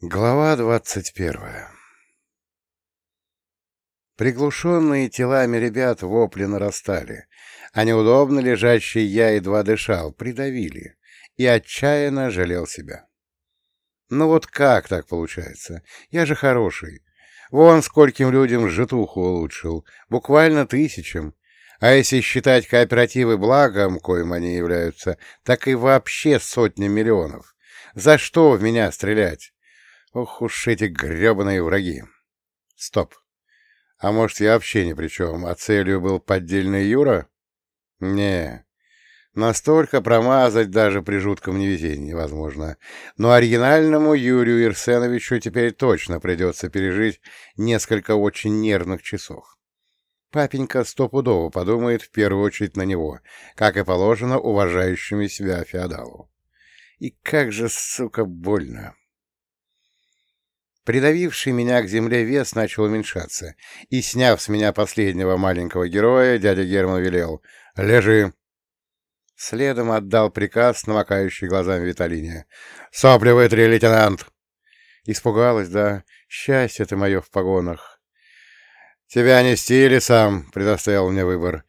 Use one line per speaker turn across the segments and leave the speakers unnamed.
Глава двадцать первая Приглушенные телами ребят вопли нарастали, а неудобно лежащий я едва дышал, придавили, и отчаянно жалел себя. Ну вот как так получается? Я же хороший. Вон скольким людям житуху улучшил, буквально тысячам. А если считать кооперативы благом, коим они являются, так и вообще сотни миллионов. За что в меня стрелять? Ох уж эти гребаные враги. Стоп. А может, я вообще ни при чем, а целью был поддельный Юра? Не, настолько промазать даже при жутком невезении невозможно. Но оригинальному Юрию Ирсеновичу теперь точно придется пережить несколько очень нервных часов. Папенька стопудово подумает в первую очередь на него, как и положено уважающему себя феодалу. И как же, сука, больно. Придавивший меня к земле вес начал уменьшаться, и, сняв с меня последнего маленького героя, дядя Герман велел «Лежи!». Следом отдал приказ, намокающий глазами Виталине. «Сопли вытри, лейтенант!» Испугалась, да. Счастье ты мое в погонах. «Тебя нести или сам?» — предоставил мне выбор.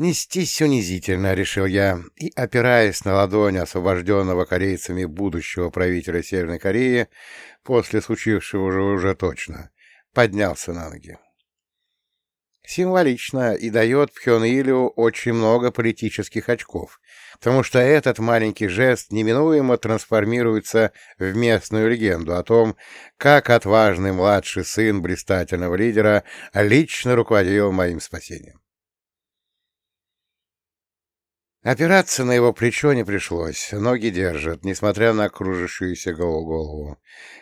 «Нестись унизительно», — решил я, и, опираясь на ладонь освобожденного корейцами будущего правителя Северной Кореи, после случившего уже, уже точно, поднялся на ноги. Символично и дает Пхён Илю очень много политических очков, потому что этот маленький жест неминуемо трансформируется в местную легенду о том, как отважный младший сын блистательного лидера лично руководил моим спасением. Опираться на его плечо не пришлось, ноги держат, несмотря на кружащуюся голову.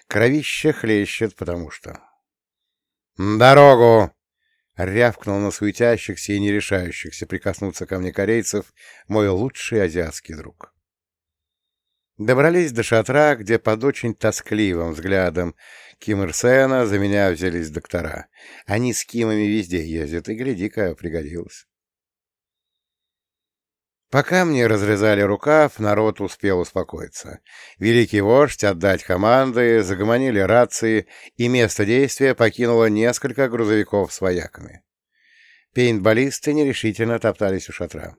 Кровище хлещет, потому что... «Дорогу!» — рявкнул на суетящихся и не решающихся прикоснуться ко мне корейцев мой лучший азиатский друг. Добрались до шатра, где под очень тоскливым взглядом Ким Ир Сена за меня взялись доктора. Они с Кимами везде ездят, и, гляди-ка, пригодилось. Пока мне разрезали рукав, народ успел успокоиться. Великий вождь отдать команды, загомонили рации, и место действия покинуло несколько грузовиков с вояками. Пейнтболисты нерешительно топтались у шатра.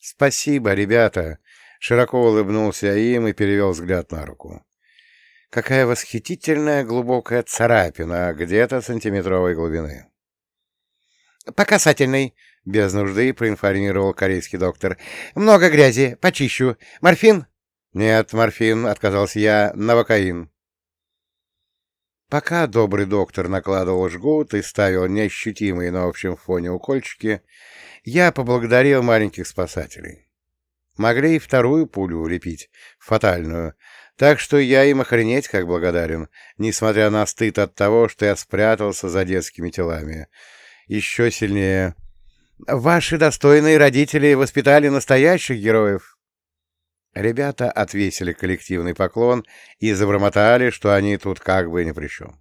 «Спасибо, ребята!» — широко улыбнулся им и перевел взгляд на руку. «Какая восхитительная глубокая царапина, где-то сантиметровой глубины!» «По касательной!» Без нужды проинформировал корейский доктор. «Много грязи. Почищу. Морфин?» «Нет, морфин», — отказался я. «Новокаин». Пока добрый доктор накладывал жгут и ставил неощутимые на общем фоне укольчики, я поблагодарил маленьких спасателей. Могли и вторую пулю улепить, фатальную, так что я им охренеть как благодарен, несмотря на стыд от того, что я спрятался за детскими телами. Еще сильнее Ваши достойные родители воспитали настоящих героев. Ребята отвесили коллективный поклон и забормотали, что они тут как бы ни при чем.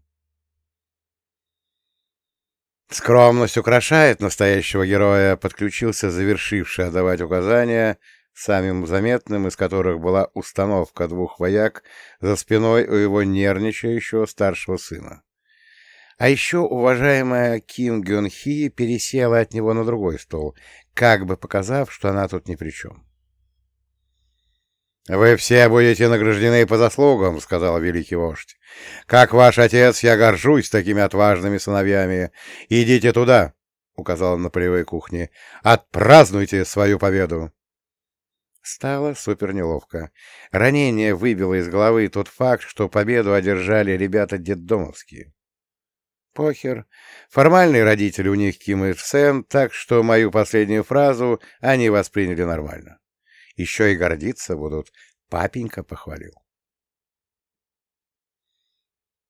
Скромность украшает настоящего героя, подключился завершивший отдавать указания, самым заметным из которых была установка двух вояк за спиной у его нервничающего старшего сына. А еще уважаемая Ким Гюн Хи пересела от него на другой стол, как бы показав, что она тут ни при чем. «Вы все будете награждены по заслугам», — сказал великий вождь. «Как ваш отец, я горжусь такими отважными сыновьями. Идите туда», — указал на полевой кухне. «Отпразднуйте свою победу». Стало супер неловко. Ранение выбило из головы тот факт, что победу одержали ребята детдомовские. Похер. Формальные родители у них Ким и Сен, так что мою последнюю фразу они восприняли нормально. Еще и гордиться будут. Папенька похвалил.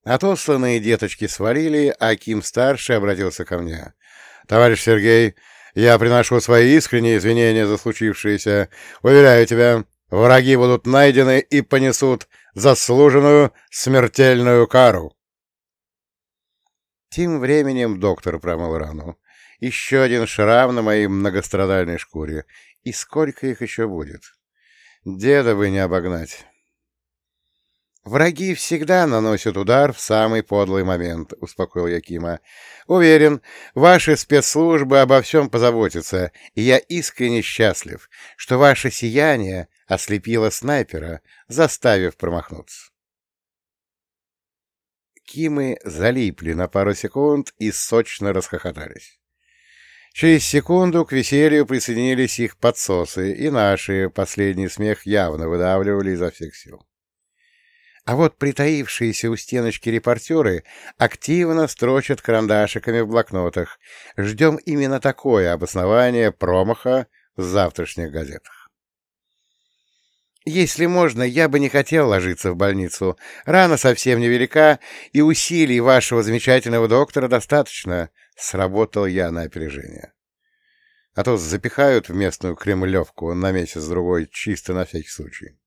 Отосланные деточки свалили, а Ким-старший обратился ко мне. «Товарищ Сергей, я приношу свои искренние извинения за случившееся. Уверяю тебя, враги будут найдены и понесут заслуженную смертельную кару». Тем временем доктор промыл рану. Еще один шрам на моей многострадальной шкуре. И сколько их еще будет? Деда бы не обогнать. «Враги всегда наносят удар в самый подлый момент», — успокоил я Кима. «Уверен, ваши спецслужбы обо всем позаботятся, и я искренне счастлив, что ваше сияние ослепило снайпера, заставив промахнуться». Кимы залипли на пару секунд и сочно расхохотались. Через секунду к веселью присоединились их подсосы, и наши последний смех явно выдавливали изо всех сил. А вот притаившиеся у стеночки репортеры активно строчат карандашиками в блокнотах. Ждем именно такое обоснование промаха в завтрашних газетах. Если можно, я бы не хотел ложиться в больницу. Рана совсем невелика, и усилий вашего замечательного доктора достаточно. Сработал я на опережение. А то запихают в местную кремлевку на месяц-другой чисто на всякий случай.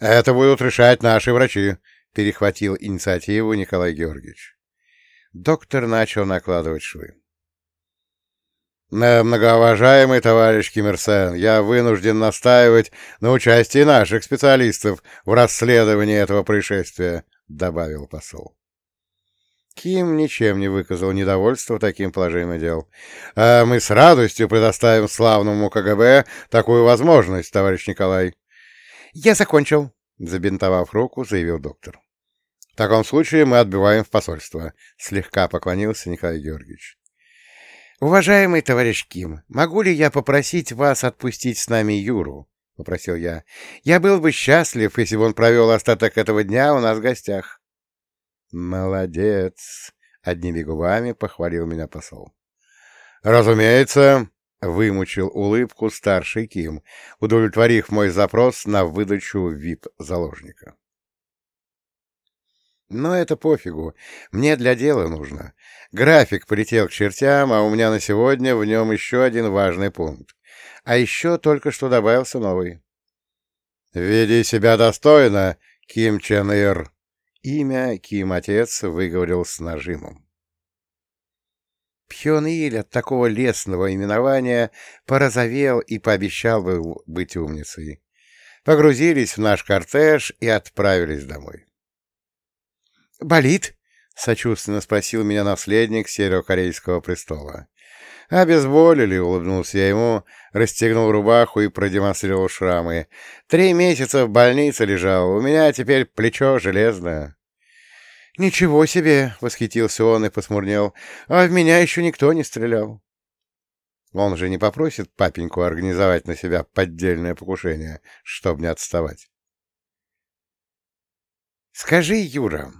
«Это будут решать наши врачи», — перехватил инициативу Николай Георгиевич. Доктор начал накладывать швы. «Многоуважаемый товарищ Киммерсен, я вынужден настаивать на участии наших специалистов в расследовании этого происшествия», — добавил посол. Ким ничем не выказал недовольства таким положением дел. «А мы с радостью предоставим славному КГБ такую возможность, товарищ Николай. «Я закончил», — забинтовав руку, заявил доктор. «В таком случае мы отбываем в посольство», — слегка поклонился Николай Георгиевич. «Уважаемый товарищ Ким, могу ли я попросить вас отпустить с нами Юру?» — попросил я. «Я был бы счастлив, если бы он провел остаток этого дня у нас в гостях». «Молодец!» — одними губами похвалил меня посол. «Разумеется, Вымучил улыбку старший Ким, удовлетворив мой запрос на выдачу вип-заложника. Но это пофигу. Мне для дела нужно. График полетел к чертям, а у меня на сегодня в нем еще один важный пункт. А еще только что добавился новый. «Веди себя достойно, Ким Чен Ир!» Имя Ким-отец выговорил с нажимом. Пхён-Иль от такого лесного именования порозовел и пообещал бы быть умницей. Погрузились в наш кортеж и отправились домой. «Болит?» — сочувственно спросил меня наследник северокорейского престола. «Обезболили», — улыбнулся я ему, расстегнул рубаху и продемонстрировал шрамы. «Три месяца в больнице лежал, у меня теперь плечо железное». «Ничего себе!» — восхитился он и посмурнел. «А в меня еще никто не стрелял». Он же не попросит папеньку организовать на себя поддельное покушение, чтобы не отставать. «Скажи, Юра,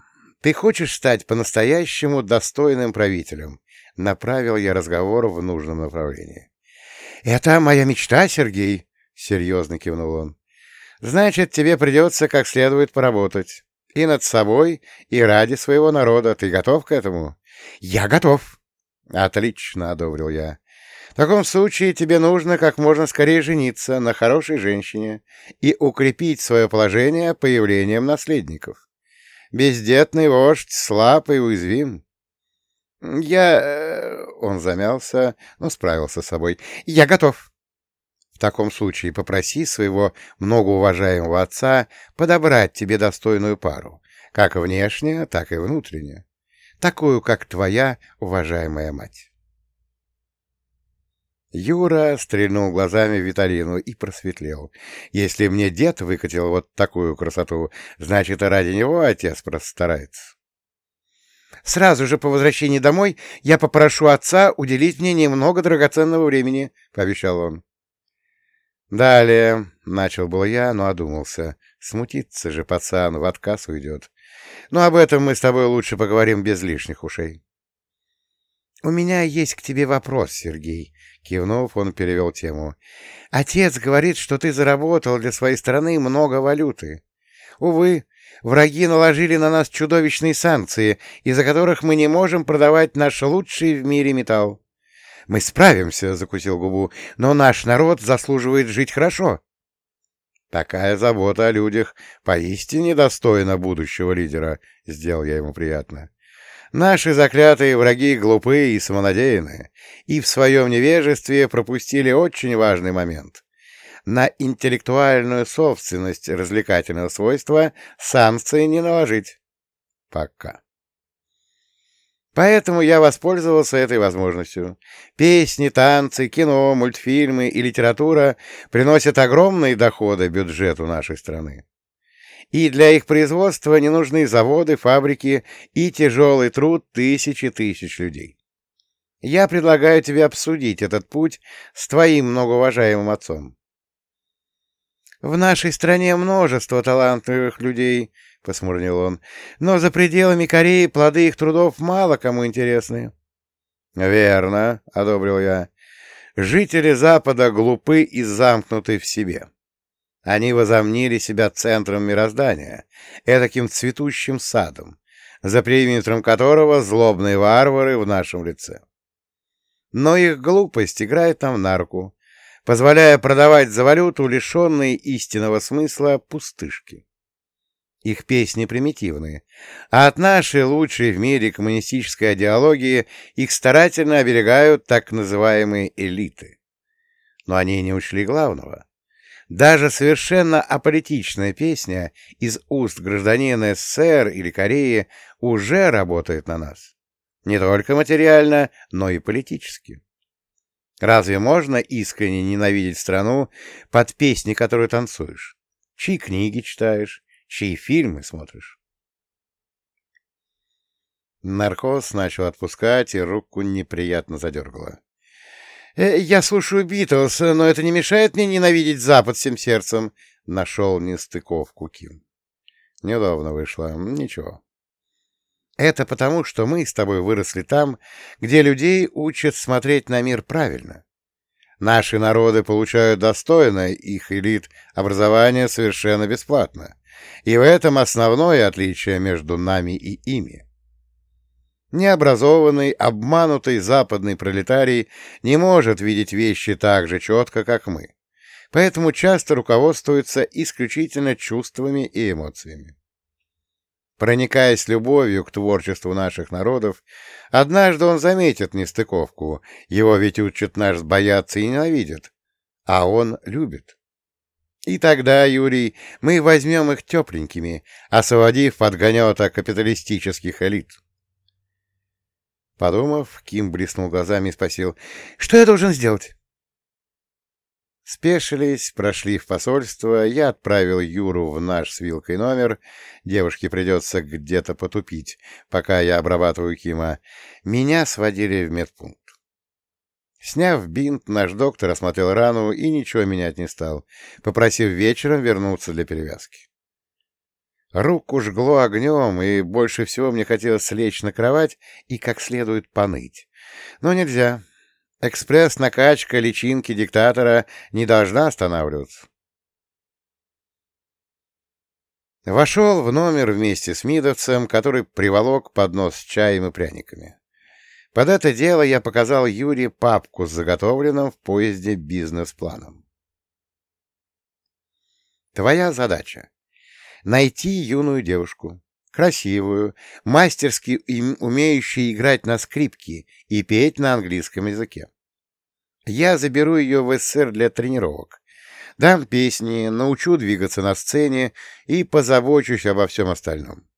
ты хочешь стать по-настоящему достойным правителем?» — направил я разговор в нужном направлении. «Это моя мечта, Сергей», — серьезно кивнул он. «Значит, тебе придется как следует поработать. И над собой, и ради своего народа. Ты готов к этому? Я готов. Отлично, одобрил я. В таком случае тебе нужно как можно скорее жениться на хорошей женщине и укрепить свое положение появлением наследников. Бездетный вождь слаб и уязвим. Я... Э, он замялся, но справился с собой. Я готов. В таком случае попроси своего многоуважаемого отца подобрать тебе достойную пару, как внешне, так и внутренне, такую, как твоя уважаемая мать. Юра стрельнул глазами в Виталину и просветлел. Если мне дед выкатил вот такую красоту, значит, и ради него отец просто старается. Сразу же по возвращении домой я попрошу отца уделить мне немного драгоценного времени, — пообещал он. «Далее», — начал был я, но одумался. Смутиться же пацан, в отказ уйдет. Но об этом мы с тобой лучше поговорим без лишних ушей. «У меня есть к тебе вопрос, Сергей», — кивнув, он перевел тему. «Отец говорит, что ты заработал для своей страны много валюты. Увы, враги наложили на нас чудовищные санкции, из-за которых мы не можем продавать наш лучший в мире металл. Мы справимся, — закусил губу, — но наш народ заслуживает жить хорошо. Такая забота о людях поистине достойна будущего лидера, — сделал я ему приятно. Наши заклятые враги глупые и самонадеянные, и в своем невежестве пропустили очень важный момент. на интеллектуальную собственность развлекательного свойства санкции не наложить. Пока. Поэтому я воспользовался этой возможностью. Песни, танцы, кино, мультфильмы и литература приносят огромные доходы бюджету нашей страны. И для их производства не нужны заводы, фабрики и тяжелый труд тысячи тысяч людей. Я предлагаю тебе обсудить этот путь с твоим многоуважаемым отцом. В нашей стране множество талантливых людей, — посмурнил он. — Но за пределами Кореи плоды их трудов мало кому интересны. — Верно, — одобрил я. — Жители Запада глупы и замкнуты в себе. Они возомнили себя центром мироздания, этаким цветущим садом, за периметром которого злобные варвары в нашем лице. Но их глупость играет нам на руку, позволяя продавать за валюту лишенные истинного смысла пустышки. Их песни примитивны, а от нашей лучшей в мире коммунистической идеологии их старательно оберегают так называемые элиты. Но они не учли главного. Даже совершенно аполитичная песня из уст гражданина СССР или Кореи уже работает на нас. Не только материально, но и политически. Разве можно искренне ненавидеть страну под песни, которые танцуешь? Чьи книги читаешь? чьи фильмы смотришь. Наркоз начал отпускать, и руку неприятно задергало. «Э, «Я слушаю Битлз, но это не мешает мне ненавидеть Запад всем сердцем», — нашел нестыковку Ким. «Неудобно вышло. Ничего. Это потому, что мы с тобой выросли там, где людей учат смотреть на мир правильно. Наши народы получают достойное их элит образование совершенно бесплатно. И в этом основное отличие между нами и ими. Необразованный, обманутый западный пролетарий не может видеть вещи так же четко, как мы, поэтому часто руководствуется исключительно чувствами и эмоциями. Проникаясь любовью к творчеству наших народов, однажды он заметит нестыковку, его ведь учат наш бояться и ненавидят, а он любит. И тогда, Юрий, мы возьмем их тепленькими, освободив от гнета капиталистических элит. Подумав, Ким блеснул глазами и спросил, «Что я должен сделать?» Спешились, прошли в посольство, я отправил Юру в наш с вилкой номер, девушке придется где-то потупить, пока я обрабатываю Кима. Меня сводили в медпункт. Сняв бинт, наш доктор осмотрел рану и ничего менять не стал, попросив вечером вернуться для перевязки. Руку жгло огнем, и больше всего мне хотелось лечь на кровать и как следует поныть. Но нельзя. Экспресс-накачка личинки диктатора не должна останавливаться. Вошел в номер вместе с Мидовцем, который приволок поднос с чаем и пряниками. Под это дело я показал Юре папку с заготовленным в поезде бизнес-планом. Твоя задача — найти юную девушку, красивую, мастерски умеющую играть на скрипке и петь на английском языке. Я заберу ее в СССР для тренировок, дам песни, научу двигаться на сцене и позабочусь обо всем остальном.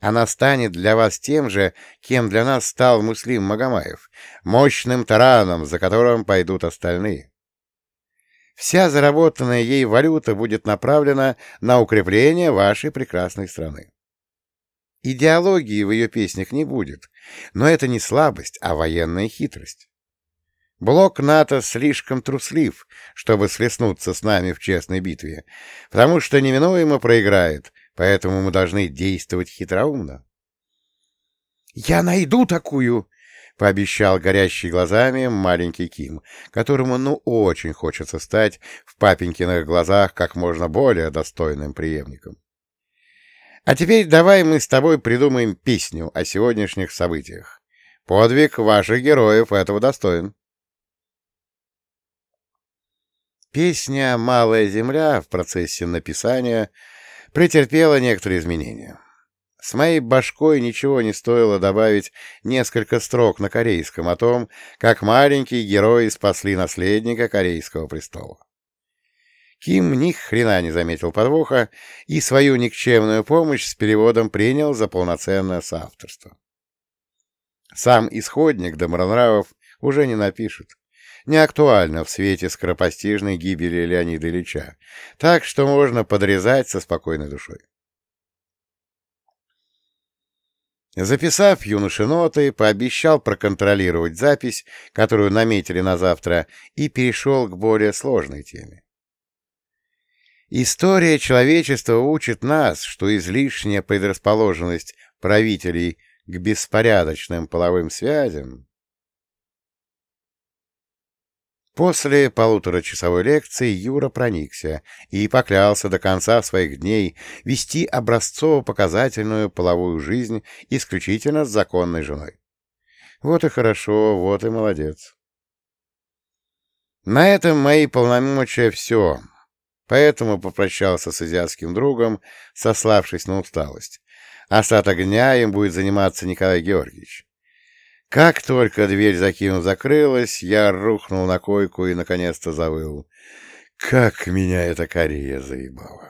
Она станет для вас тем же, кем для нас стал Муслим Магомаев, мощным тараном, за которым пойдут остальные. Вся заработанная ей валюта будет направлена на укрепление вашей прекрасной страны. Идеологии в ее песнях не будет, но это не слабость, а военная хитрость. Блок НАТО слишком труслив, чтобы слеснуться с нами в честной битве, потому что неминуемо проиграет, поэтому мы должны действовать хитроумно. — Я найду такую! — пообещал горящий глазами маленький Ким, которому ну очень хочется стать в папенькиных глазах как можно более достойным преемником. — А теперь давай мы с тобой придумаем песню о сегодняшних событиях. Подвиг ваших героев этого достоин. Песня «Малая земля» в процессе написания претерпела некоторые изменения. С моей башкой ничего не стоило добавить несколько строк на корейском о том, как маленькие герои спасли наследника корейского престола. Ким ни хрена не заметил подвоха и свою никчемную помощь с переводом принял за полноценное соавторство. Сам исходник Добронравов уже не напишет. Не актуально в свете скоропостижной гибели Леонида Ильича, так что можно подрезать со спокойной душой. Записав юноши ноты, пообещал проконтролировать запись, которую наметили на завтра, и перешел к более сложной теме. История человечества учит нас, что излишняя предрасположенность правителей к беспорядочным половым связям После полуторачасовой лекции Юра проникся и поклялся до конца своих дней вести образцово-показательную половую жизнь исключительно с законной женой. Вот и хорошо, вот и молодец. На этом мои полномочия все, поэтому попрощался с азиатским другом, сославшись на усталость. Остаток дня им будет заниматься Николай Георгиевич. Как только дверь за Кимом закрылась, я рухнул на койку и наконец-то завыл. Как меня эта Корея заебала!